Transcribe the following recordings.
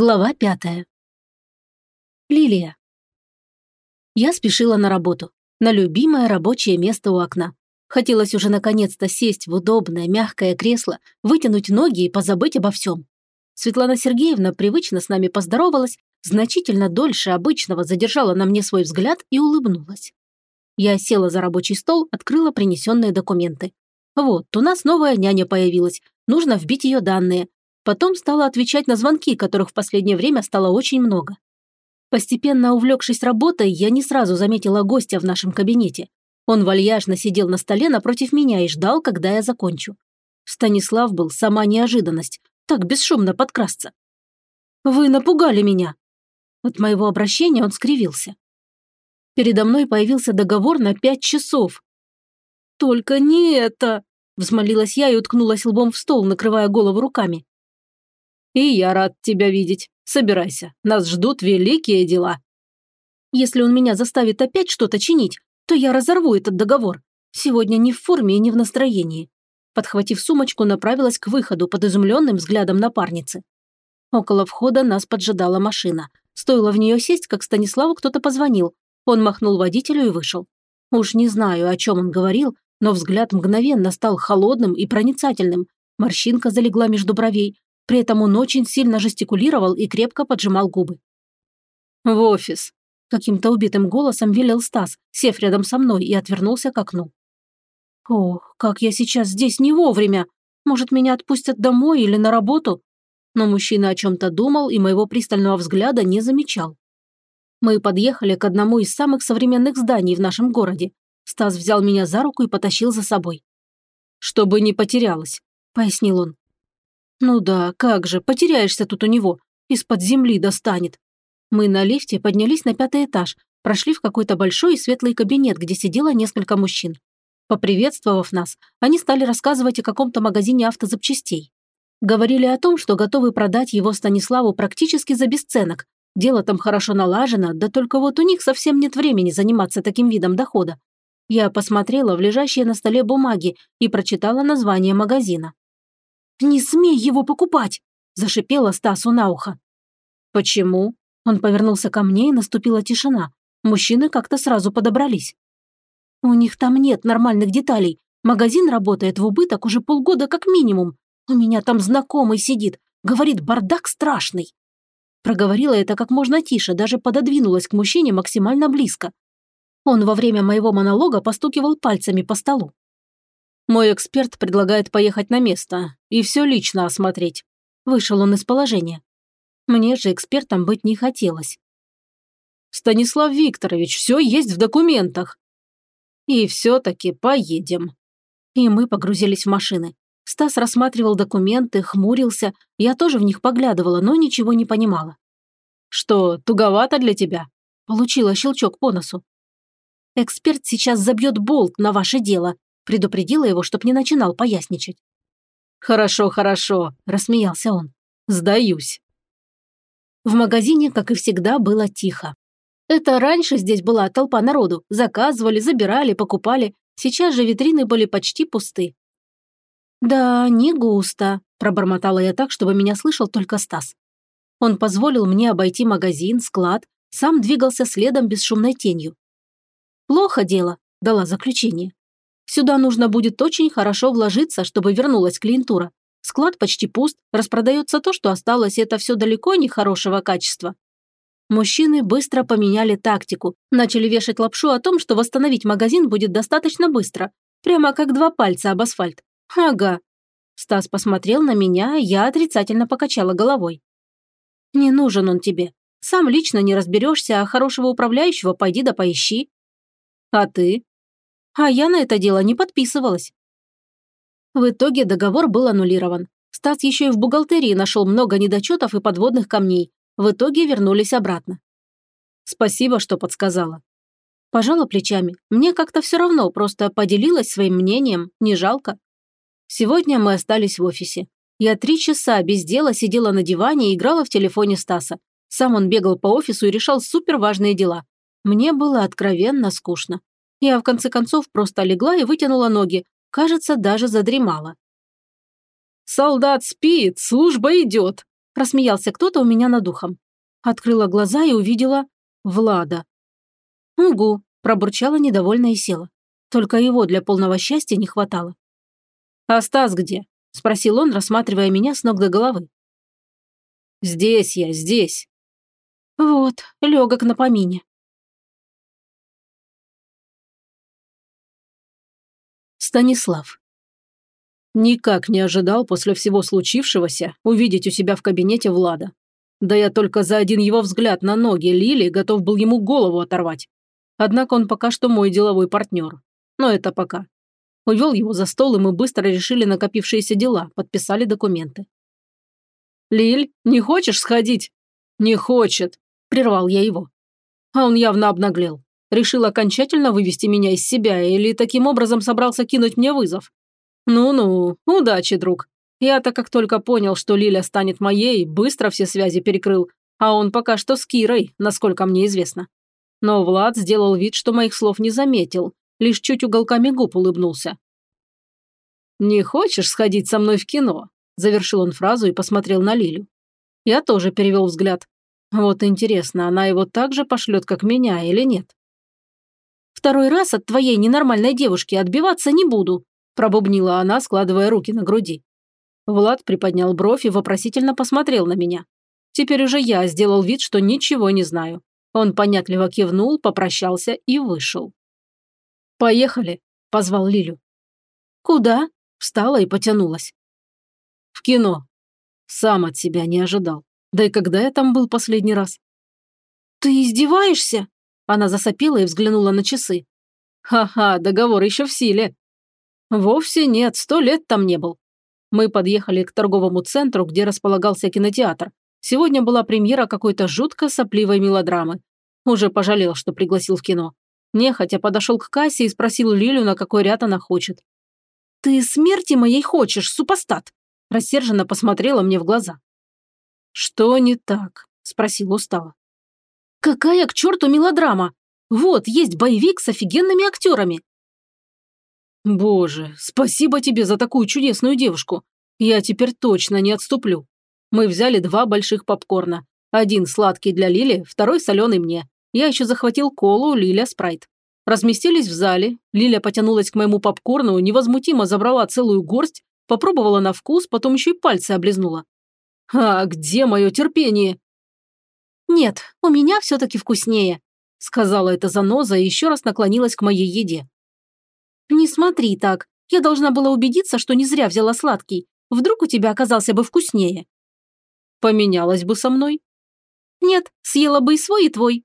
Глава пятая. Лилия. Я спешила на работу, на любимое рабочее место у окна. Хотелось уже наконец-то сесть в удобное, мягкое кресло, вытянуть ноги и позабыть обо всем. Светлана Сергеевна привычно с нами поздоровалась, значительно дольше обычного задержала на мне свой взгляд и улыбнулась. Я села за рабочий стол, открыла принесенные документы. Вот, у нас новая няня появилась, нужно вбить ее данные, Потом стала отвечать на звонки, которых в последнее время стало очень много. Постепенно увлекшись работой, я не сразу заметила гостя в нашем кабинете. Он вальяжно сидел на столе напротив меня и ждал, когда я закончу. Станислав был сама неожиданность, так бесшумно подкрасться. «Вы напугали меня!» От моего обращения он скривился. Передо мной появился договор на пять часов. «Только не это!» – взмолилась я и уткнулась лбом в стол, накрывая голову руками. И я рад тебя видеть. Собирайся, нас ждут великие дела. Если он меня заставит опять что-то чинить, то я разорву этот договор. Сегодня не в форме и не в настроении. Подхватив сумочку, направилась к выходу под изумленным взглядом напарницы. Около входа нас поджидала машина. Стоило в нее сесть, как Станиславу кто-то позвонил. Он махнул водителю и вышел. Уж не знаю, о чем он говорил, но взгляд мгновенно стал холодным и проницательным. Морщинка залегла между бровей, при этом он очень сильно жестикулировал и крепко поджимал губы. «В офис», – каким-то убитым голосом велел Стас, сев рядом со мной и отвернулся к окну. «Ох, как я сейчас здесь не вовремя! Может, меня отпустят домой или на работу?» Но мужчина о чем-то думал и моего пристального взгляда не замечал. Мы подъехали к одному из самых современных зданий в нашем городе. Стас взял меня за руку и потащил за собой. «Чтобы не потерялась», – пояснил он. Ну да, как же, потеряешься тут у него. Из-под земли достанет. Мы на лифте поднялись на пятый этаж, прошли в какой-то большой и светлый кабинет, где сидело несколько мужчин. Поприветствовав нас, они стали рассказывать о каком-то магазине автозапчастей. Говорили о том, что готовы продать его Станиславу практически за бесценок. Дело там хорошо налажено, да только вот у них совсем нет времени заниматься таким видом дохода. Я посмотрела в лежащие на столе бумаги и прочитала название магазина. «Не смей его покупать!» – зашипела Стасу на ухо. «Почему?» Он повернулся ко мне, и наступила тишина. Мужчины как-то сразу подобрались. «У них там нет нормальных деталей. Магазин работает в убыток уже полгода как минимум. У меня там знакомый сидит. Говорит, бардак страшный». Проговорила это как можно тише, даже пододвинулась к мужчине максимально близко. Он во время моего монолога постукивал пальцами по столу. Мой эксперт предлагает поехать на место и все лично осмотреть. Вышел он из положения. Мне же экспертом быть не хотелось. Станислав Викторович, все есть в документах. И все-таки поедем. И мы погрузились в машины. Стас рассматривал документы, хмурился. Я тоже в них поглядывала, но ничего не понимала. Что, туговато для тебя? Получила щелчок по носу. Эксперт сейчас забьет болт на ваше дело, Предупредила его, чтоб не начинал поясничать. «Хорошо, хорошо», – рассмеялся он. «Сдаюсь». В магазине, как и всегда, было тихо. Это раньше здесь была толпа народу. Заказывали, забирали, покупали. Сейчас же витрины были почти пусты. «Да, не густо», – пробормотала я так, чтобы меня слышал только Стас. Он позволил мне обойти магазин, склад, сам двигался следом бесшумной тенью. «Плохо дело», – дала заключение. Сюда нужно будет очень хорошо вложиться, чтобы вернулась клиентура. Склад почти пуст, распродается то, что осталось, и это все далеко не хорошего качества. Мужчины быстро поменяли тактику, начали вешать лапшу о том, что восстановить магазин будет достаточно быстро. Прямо как два пальца об асфальт. Ага. Стас посмотрел на меня, я отрицательно покачала головой. Не нужен он тебе. Сам лично не разберешься, а хорошего управляющего пойди да поищи. А ты? А я на это дело не подписывалась. В итоге договор был аннулирован. Стас еще и в бухгалтерии нашел много недочетов и подводных камней. В итоге вернулись обратно. Спасибо, что подсказала. Пожала плечами. Мне как-то все равно, просто поделилась своим мнением, не жалко. Сегодня мы остались в офисе. Я три часа без дела сидела на диване и играла в телефоне Стаса. Сам он бегал по офису и решал суперважные дела. Мне было откровенно скучно. Я, в конце концов, просто легла и вытянула ноги. Кажется, даже задремала. «Солдат спит, служба идет!» Рассмеялся кто-то у меня над ухом. Открыла глаза и увидела Влада. «Угу», – пробурчала недовольно и села. Только его для полного счастья не хватало. «А Стас где?» – спросил он, рассматривая меня с ног до головы. «Здесь я, здесь». Вот, легок на помине. Станислав. Никак не ожидал после всего случившегося увидеть у себя в кабинете Влада. Да я только за один его взгляд на ноги Лили готов был ему голову оторвать. Однако он пока что мой деловой партнер. Но это пока. Увел его за стол, и мы быстро решили накопившиеся дела, подписали документы. «Лиль, не хочешь сходить?» «Не хочет», – прервал я его. А он явно обнаглел. Решил окончательно вывести меня из себя или таким образом собрался кинуть мне вызов. Ну-ну, удачи, друг. Я-то как только понял, что Лиля станет моей, быстро все связи перекрыл, а он пока что с Кирой, насколько мне известно. Но Влад сделал вид, что моих слов не заметил, лишь чуть уголками губ улыбнулся. «Не хочешь сходить со мной в кино?» Завершил он фразу и посмотрел на Лилю. Я тоже перевел взгляд. Вот интересно, она его так же пошлет, как меня, или нет? «Второй раз от твоей ненормальной девушки отбиваться не буду», пробубнила она, складывая руки на груди. Влад приподнял бровь и вопросительно посмотрел на меня. Теперь уже я сделал вид, что ничего не знаю. Он понятливо кивнул, попрощался и вышел. «Поехали», – позвал Лилю. «Куда?» – встала и потянулась. «В кино». Сам от себя не ожидал. Да и когда я там был последний раз? «Ты издеваешься?» Она засопела и взглянула на часы. «Ха-ха, договор еще в силе». «Вовсе нет, сто лет там не был». Мы подъехали к торговому центру, где располагался кинотеатр. Сегодня была премьера какой-то жутко сопливой мелодрамы. Уже пожалел, что пригласил в кино. Нехотя подошел к кассе и спросил Лилю, на какой ряд она хочет. «Ты смерти моей хочешь, супостат?» Рассерженно посмотрела мне в глаза. «Что не так?» – спросил устало. «Какая к черту мелодрама? Вот, есть боевик с офигенными актерами». «Боже, спасибо тебе за такую чудесную девушку. Я теперь точно не отступлю. Мы взяли два больших попкорна. Один сладкий для Лили, второй соленый мне. Я еще захватил колу, Лиля спрайт. Разместились в зале, Лиля потянулась к моему попкорну, невозмутимо забрала целую горсть, попробовала на вкус, потом еще и пальцы облизнула. «А где мое терпение?» «Нет, у меня все-таки вкуснее», – сказала эта заноза и еще раз наклонилась к моей еде. «Не смотри так. Я должна была убедиться, что не зря взяла сладкий. Вдруг у тебя оказался бы вкуснее». «Поменялась бы со мной?» «Нет, съела бы и свой, и твой»,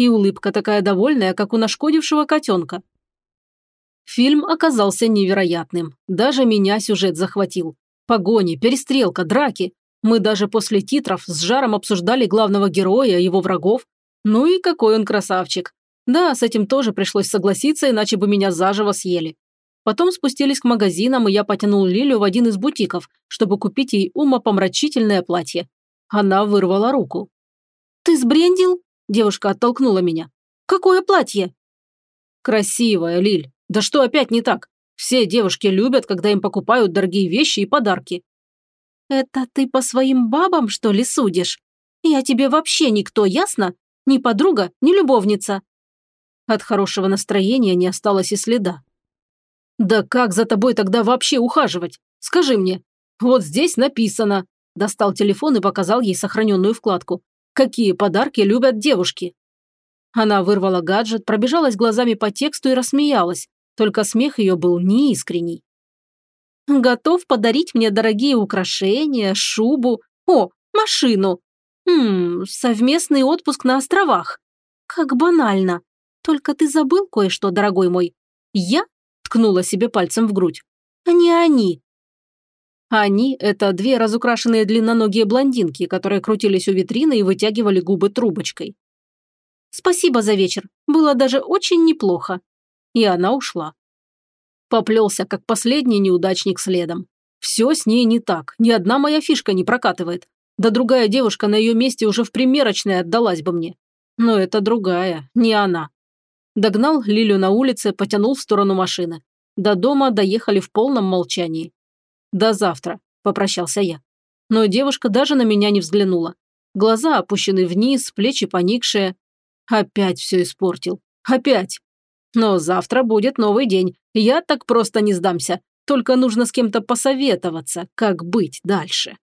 и улыбка такая довольная, как у нашкодившего котенка. Фильм оказался невероятным. Даже меня сюжет захватил. Погони, перестрелка, драки. Мы даже после титров с жаром обсуждали главного героя, его врагов. Ну и какой он красавчик. Да, с этим тоже пришлось согласиться, иначе бы меня заживо съели. Потом спустились к магазинам, и я потянул Лилю в один из бутиков, чтобы купить ей умопомрачительное платье. Она вырвала руку. «Ты сбрендил?» Девушка оттолкнула меня. «Какое платье?» «Красивое, Лиль. Да что опять не так? Все девушки любят, когда им покупают дорогие вещи и подарки». «Это ты по своим бабам, что ли, судишь? Я тебе вообще никто, ясно? Ни подруга, ни любовница». От хорошего настроения не осталось и следа. «Да как за тобой тогда вообще ухаживать? Скажи мне. Вот здесь написано». Достал телефон и показал ей сохраненную вкладку. Какие подарки любят девушки? Она вырвала гаджет, пробежалась глазами по тексту и рассмеялась, только смех ее был неискренний. «Готов подарить мне дорогие украшения, шубу, о, машину. Хм, совместный отпуск на островах. Как банально. Только ты забыл кое-что, дорогой мой. Я ткнула себе пальцем в грудь. А не они. Они – это две разукрашенные длинноногие блондинки, которые крутились у витрины и вытягивали губы трубочкой. «Спасибо за вечер. Было даже очень неплохо». И она ушла. Поплелся, как последний неудачник следом. Все с ней не так, ни одна моя фишка не прокатывает. Да другая девушка на ее месте уже в примерочной отдалась бы мне. Но это другая, не она. Догнал Лилю на улице, потянул в сторону машины. До дома доехали в полном молчании. «До завтра», – попрощался я. Но девушка даже на меня не взглянула. Глаза опущены вниз, плечи поникшие. Опять все испортил. Опять. Но завтра будет новый день. Я так просто не сдамся. Только нужно с кем-то посоветоваться, как быть дальше.